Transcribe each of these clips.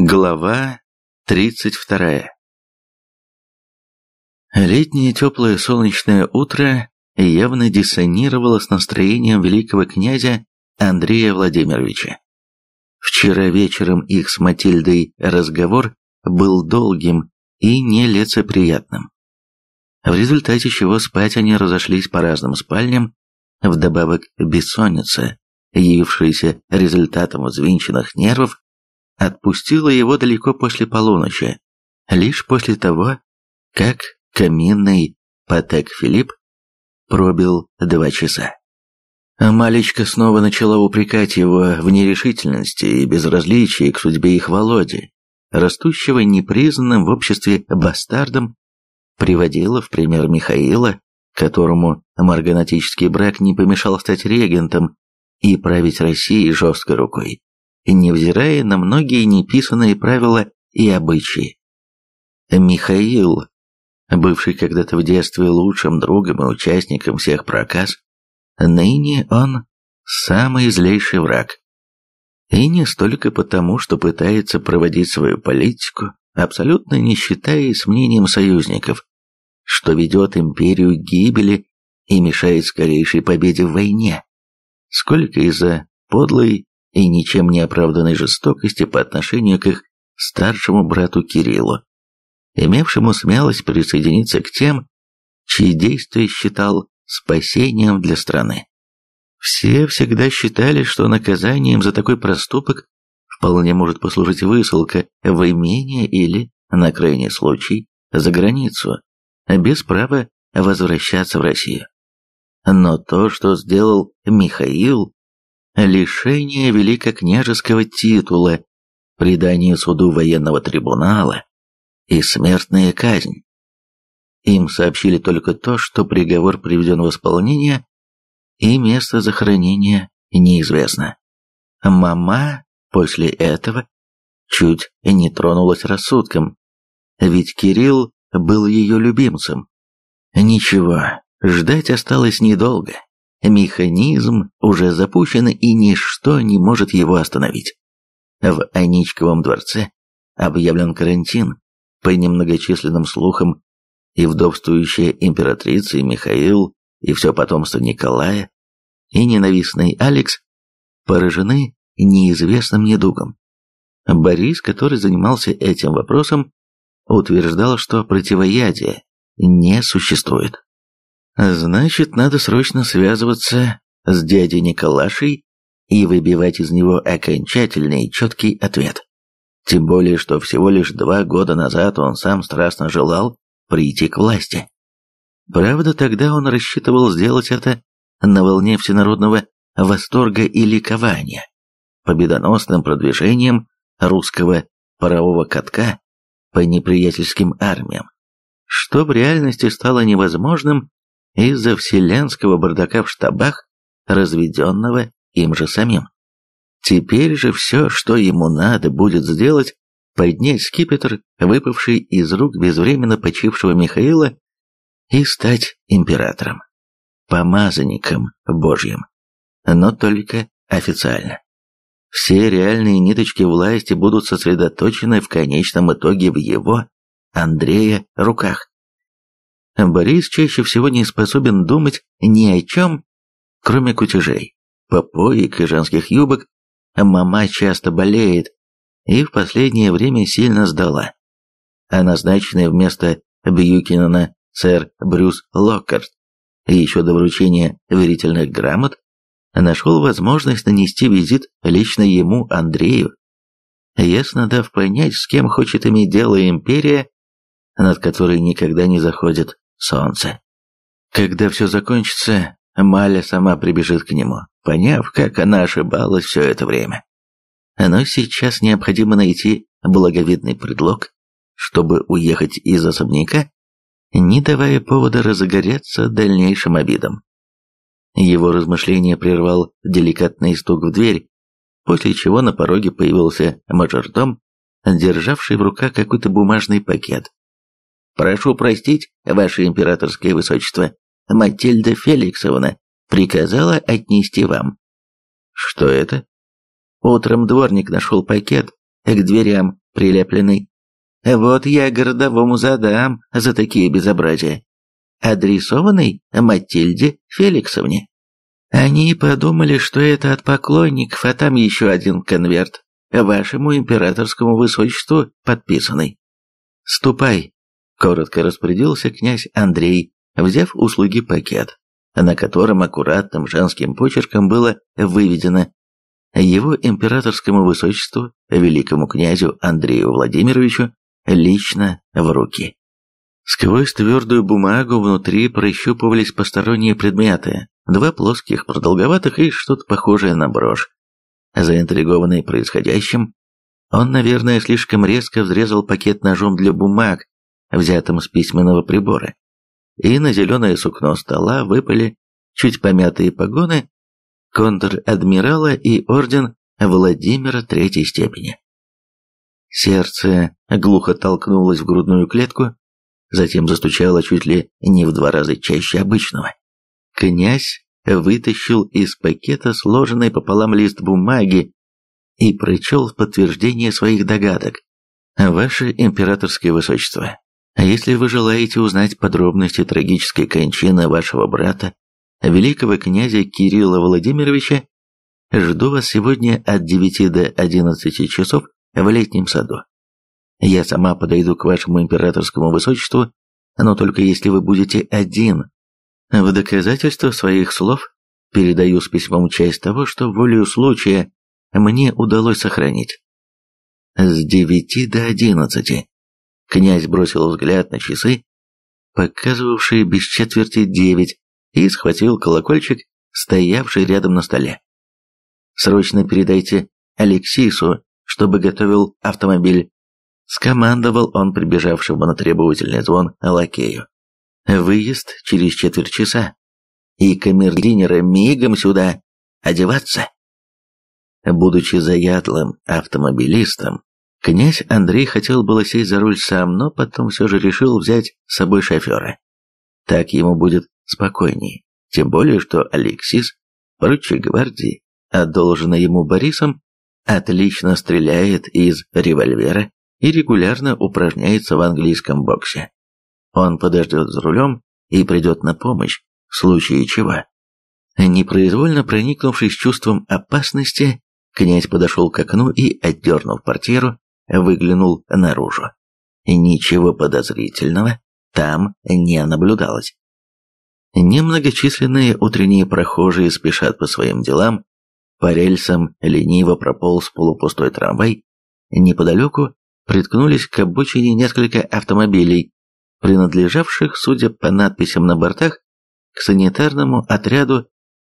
Глава 32 Летнее теплое солнечное утро явно диссонировало с настроением великого князя Андрея Владимировича. Вчера вечером их с Матильдой разговор был долгим и нелицеприятным, в результате чего спать они разошлись по разным спальням, вдобавок бессонница, явившаяся результатом взвинченных нервов, отпустила его далеко после полуночи, лишь после того, как каминный Патек Филипп пробил два часа. Малечка снова начала упрекать его в нерешительности и безразличии к судьбе их Володи, растущего непризнанным в обществе бастардом, приводила в пример Михаила, которому марганатический брак не помешал стать регентом и править Россией жесткой рукой невзирая на многие неписанные правила и обычаи. Михаил, бывший когда-то в детстве лучшим другом и участником всех проказ, ныне он самый злейший враг. И не столько потому, что пытается проводить свою политику, абсолютно не считаясь мнением союзников, что ведет империю к гибели и мешает скорейшей победе в войне, сколько из-за подлой и ничем не оправданной жестокости по отношению к их старшему брату Кириллу, имевшему смелость присоединиться к тем, чьи действия считал спасением для страны. Все всегда считали, что наказанием за такой проступок вполне может послужить высылка в имение или, на крайний случай, за границу, без права возвращаться в Россию. Но то, что сделал Михаил, лишение великокняжеского титула, предание суду военного трибунала и смертная казнь. Им сообщили только то, что приговор приведен в исполнение, и место захоронения неизвестно. Мама после этого чуть не тронулась рассудком, ведь Кирилл был ее любимцем. Ничего, ждать осталось недолго. Механизм уже запущен, и ничто не может его остановить. В Аничковом дворце объявлен карантин. По немногочисленным слухам, и вдовствующая императрица, и Михаил, и все потомство Николая, и ненавистный Алекс поражены неизвестным недугом. Борис, который занимался этим вопросом, утверждал, что противоядия не существует. Значит, надо срочно связываться с дядей Николашей и выбивать из него окончательный и четкий ответ. Тем более, что всего лишь два года назад он сам страстно желал прийти к власти. Правда, тогда он рассчитывал сделать это на волне всенародного восторга и ликования, победоносным продвижением русского парового катка по неприятельским армиям, что в реальности стало невозможным из-за вселенского бардака в штабах, разведенного им же самим. Теперь же все, что ему надо будет сделать, поднять скипетр, выпавший из рук безвременно почившего Михаила, и стать императором, помазанником Божьим, но только официально. Все реальные ниточки власти будут сосредоточены в конечном итоге в его, Андрея, руках. Борис чаще всего не способен думать ни о чем, кроме кутежей, попоек и женских юбок. Мама часто болеет и в последнее время сильно сдала. А назначенный вместо Бьюкинена сэр Брюс Локкарт еще до вручения верительных грамот нашел возможность нанести визит лично ему, Андрею, ясно дав понять, с кем хочет иметь дело империя, над которой никогда не заходит солнце. Когда все закончится, Маля сама прибежит к нему, поняв, как она ошибалась все это время. Но сейчас необходимо найти благовидный предлог, чтобы уехать из особняка, не давая повода разгореться дальнейшим обидам. Его размышление прервал деликатный стук в дверь, после чего на пороге появился мажордом, державший в руках какой-то бумажный пакет. Прошу простить, ваше императорское высочество, Матильда Феликсовна приказала отнести вам. Что это? Утром дворник нашел пакет к дверям прилепленный. Вот я городовому задам за такие безобразия. Адресованный Матильде Феликсовне. Они подумали, что это от поклонников, а там еще один конверт. Вашему императорскому высочеству подписанный. Ступай, коротко распорядился князь Андрей, взяв услуги пакет, на котором аккуратным женским почерком было выведено его императорскому высочеству, великому князю Андрею Владимировичу, лично в руки. Сквозь твердую бумагу внутри прощупывались посторонние предметы, два плоских, продолговатых и что-то похожее на брошь. Заинтригованный происходящим, он, наверное, слишком резко взрезал пакет ножом для бумаг, взятым с письменного прибора, и на зеленое сукно стола выпали чуть помятые погоны контр-адмирала и орден Владимира Третьей степени. Сердце глухо толкнулось в грудную клетку, затем застучало чуть ли не в два раза чаще обычного. Князь вытащил из пакета сложенный пополам лист бумаги и прочел в подтверждение своих догадок. «Ваше императорское высочество, если вы желаете узнать подробности трагической кончины вашего брата, великого князя Кирилла Владимировича, жду вас сегодня от 9 до 11 часов в летнем саду. Я сама подойду к вашему императорскому высочеству, но только если вы будете один. В доказательство своих слов передаю с письмом часть того, что волею случая мне удалось сохранить. С девяти до одиннадцати. Князь бросил взгляд на часы, показывавшие без четверти девять, и схватил колокольчик, стоявший рядом на столе. «Срочно передайте Алексису, чтобы готовил автомобиль Скомандовал он прибежавшему на требовательный звон лакею. «Выезд через четверть часа. И камердинера мигом сюда. Одеваться!» Будучи заядлым автомобилистом, князь Андрей хотел было сесть за руль сам, но потом все же решил взять с собой шофера. Так ему будет спокойнее, тем более, что Алексис, поручик гвардии, одолженный ему Борисом, отлично стреляет из револьвера и регулярно упражняется в английском боксе. Он подождет за рулем и придет на помощь, в случае чего. Непроизвольно проникнувшись чувством опасности, князь подошел к окну и, отдернув портьеру, выглянул наружу. Ничего подозрительного там не наблюдалось. Немногочисленные утренние прохожие спешат по своим делам, по рельсам лениво прополз полупустой трамвай, неподалеку приткнулись к обочине несколько автомобилей, принадлежавших, судя по надписям на бортах, к санитарному отряду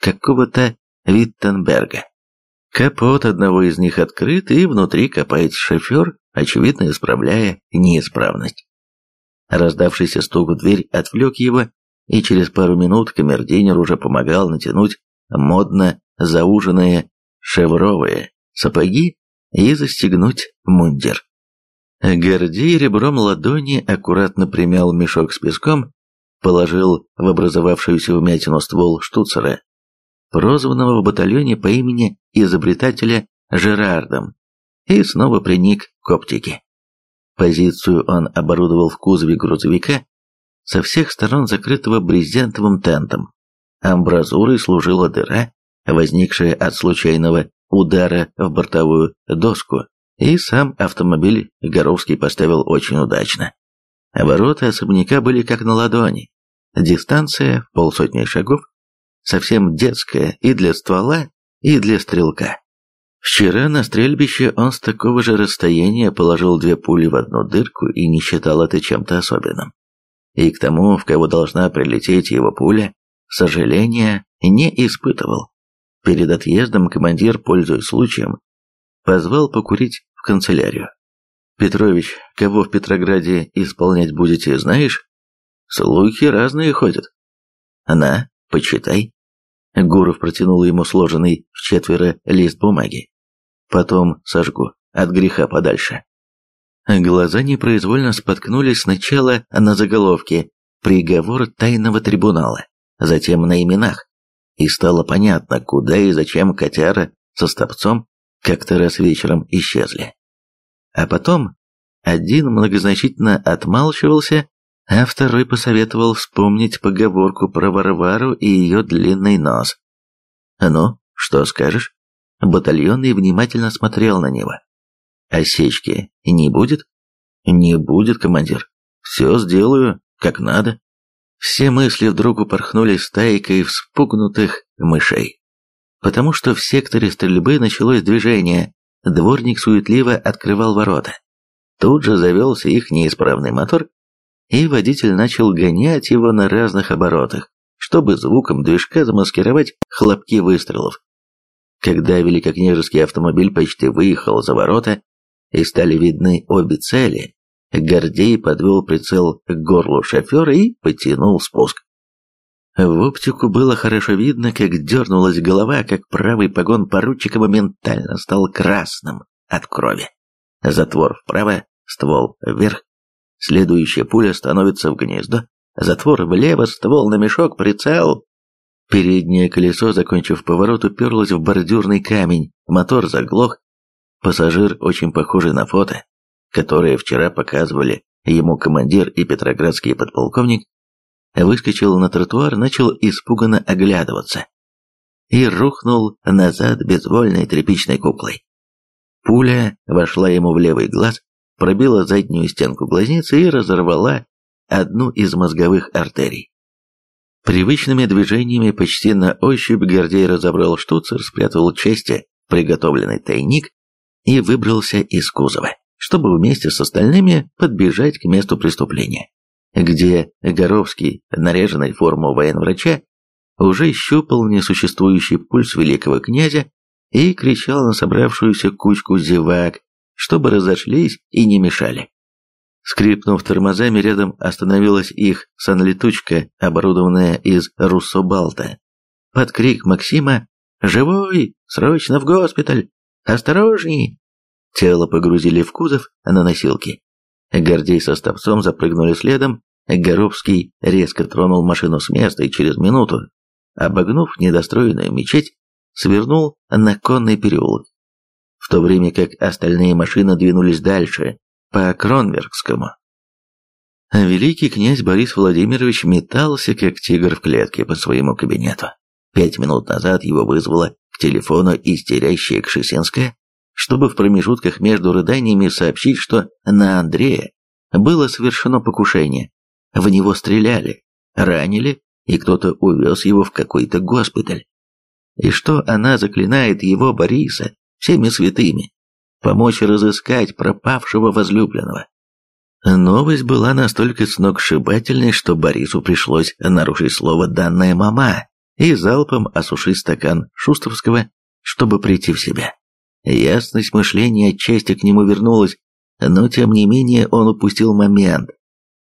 какого-то Виттенберга. Капот одного из них открыт, и внутри копается шофер, очевидно исправляя неисправность. Раздавшийся стук в дверь отвлек его, и через пару минут камердинер уже помогал натянуть модно зауженные шевровые сапоги и застегнуть мундир. Гордей ребром ладони аккуратно примял мешок с песком, положил в образовавшуюся вмятину ствол штуцера, прозванного в батальоне по имени изобретателя Жерардом, и снова приник к оптике. Позицию он оборудовал в кузове грузовика, со всех сторон закрытого брезентовым тентом. Амбразурой служила дыра, возникшая от случайного удара в бортовую доску и сам автомобиль Горовский поставил очень удачно. Ворота особняка были как на ладони. Дистанция в полсотни шагов, совсем детская и для ствола, и для стрелка. Вчера на стрельбище он с такого же расстояния положил две пули в одну дырку и не считал это чем-то особенным. И к тому, в кого должна прилететь его пуля, сожаления не испытывал. Перед отъездом командир, пользуясь случаем, позвал покурить в канцелярию. «Петрович, кого в Петрограде исполнять будете, знаешь? Слухи разные ходят». «На, почитай». Гуров протянул ему сложенный в четверо лист бумаги. «Потом сожгу, от греха подальше». Глаза непроизвольно споткнулись сначала на заголовке «Приговор тайного трибунала», затем на именах. И стало понятно, куда и зачем котяра со стопцом как-то раз вечером исчезли. а потом один многозначительно отмалчивался, а второй посоветовал вспомнить поговорку про Варвару и ее длинный нос. «Ну, что скажешь?» Батальонный внимательно смотрел на него. «Осечки не будет?» «Не будет, командир. Все сделаю, как надо». Все мысли вдруг упорхнули стайкой вспугнутых мышей. Потому что в секторе стрельбы началось движение, дворник суетливо открывал ворота. Тут же завелся их неисправный мотор, и водитель начал гонять его на разных оборотах, чтобы звуком движка замаскировать хлопки выстрелов. Когда великокняжеский автомобиль почти выехал за ворота и стали видны обе цели, Гордей подвел прицел к горлу шофера и потянул спуск. В оптику было хорошо видно, как дернулась голова, как правый погон поручика моментально стал красным от крови. Затвор вправо, ствол вверх. Следующая пуля становится в гнездо. Затвор влево, ствол на мешок, прицел. Переднее колесо, закончив поворот, уперлось в бордюрный камень. Мотор заглох. Пассажир, очень похожий на фото, которое вчера показывали ему командир и петроградский подполковник, выскочил на тротуар, начал испуганно оглядываться и рухнул назад безвольной тряпичной куклой. Пуля вошла ему в левый глаз, пробила заднюю стенку глазницы и разорвала одну из мозговых артерий. Привычными движениями почти на ощупь Гордей разобрал штуцер, спрятал части, приготовленный тайник и выбрался из кузова чтобы вместе с остальными подбежать к месту преступления, где Горовский, наряженный в форму военврача, уже щупал несуществующий пульс великого князя и кричал на собравшуюся кучку зевак, чтобы разошлись и не мешали. Скрипнув тормозами, рядом остановилась их санлетучка, оборудованная из руссобалта. Под крик Максима «Живой! Срочно в госпиталь! Осторожней!» Тело погрузили в кузов на носилки. Гордей со Стопцом запрыгнули следом, Горовский резко тронул машину с места и через минуту, обогнув недостроенную мечеть, свернул на конный переулок. В то время как остальные машины двинулись дальше, по Кронверкскому. Великий князь Борис Владимирович метался, как тигр в клетке по своему кабинету. Пять минут назад его вызвала к телефону истерящая Кшесинская, чтобы в промежутках между рыданиями сообщить, что на Андрея было совершено покушение. В него стреляли, ранили, и кто-то увез его в какой-то госпиталь. И что она заклинает его, Бориса, всеми святыми, помочь разыскать пропавшего возлюбленного. Новость была настолько сногсшибательной, что Борису пришлось нарушить слово «данная мама» и залпом осушить стакан Шустовского, чтобы прийти в себя. Ясность мышления отчасти к нему вернулась, но тем не менее он упустил момент,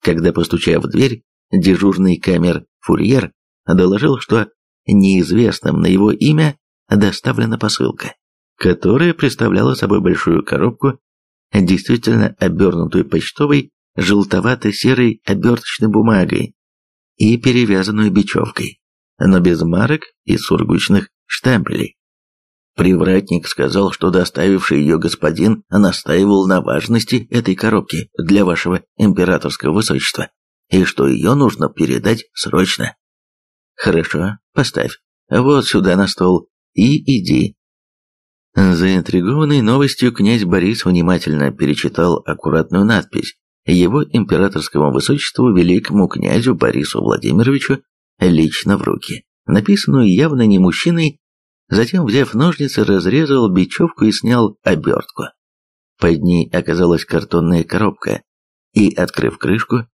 когда, постучав в дверь, дежурный камер-фурьер доложил, что неизвестным на его имя доставлена посылка, которая представляла собой большую коробку, действительно обернутую почтовой желтовато-серой оберточной бумагой и перевязанную бечевкой, но без марок и сургучных штемпелей. Привратник сказал, что доставивший ее господин настаивал на важности этой коробки для вашего императорского высочества, и что ее нужно передать срочно. Хорошо, поставь. Вот сюда на стол. И иди. Заинтригованный новостью князь Борис внимательно перечитал аккуратную надпись его императорскому высочеству великому князю Борису Владимировичу лично в руки, написанную явно не мужчиной, Затем, взяв ножницы, разрезал бечевку и снял обертку. Под ней оказалась картонная коробка, и, открыв крышку,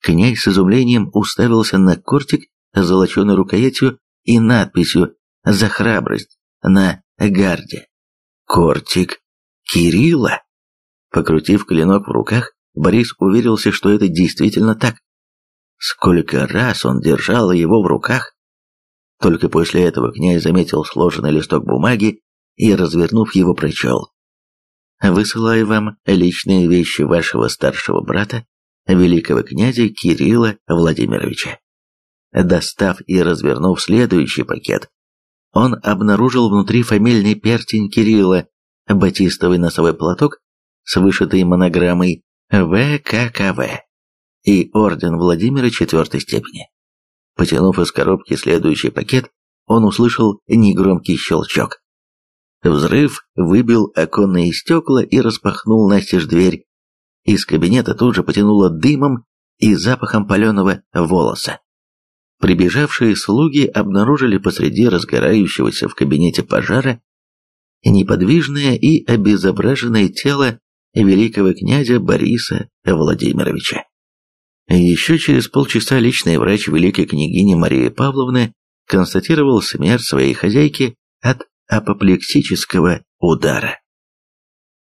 князь с изумлением уставился на кортик с золоченой рукоятью и надписью «За храбрость» на гарде. Кортик Кирилла. Покрутив клинок в руках, Борис уверился, что это действительно так. Сколько раз он держал его в руках, только после этого князь заметил сложенный листок бумаги и, развернув его, прочел. «Высылаю вам личные вещи вашего старшего брата, великого князя Кирилла Владимировича». Достав и развернув следующий пакет, он обнаружил внутри фамильный перстень Кирилла, батистовый носовой платок с вышитой монограммой ВККВ и орден Владимира четвертой степени. Потянув из коробки следующий пакет, он услышал негромкий щелчок. Взрыв выбил оконные стекла и распахнул настежь дверь. Из кабинета тут же потянуло дымом и запахом паленого волоса. Прибежавшие слуги обнаружили посреди разгорающегося в кабинете пожара неподвижное и обезображенное тело великого князя Бориса Владимировича. Еще через полчаса личный врач великой княгини Марии Павловны констатировал смерть своей хозяйки от апоплексического удара.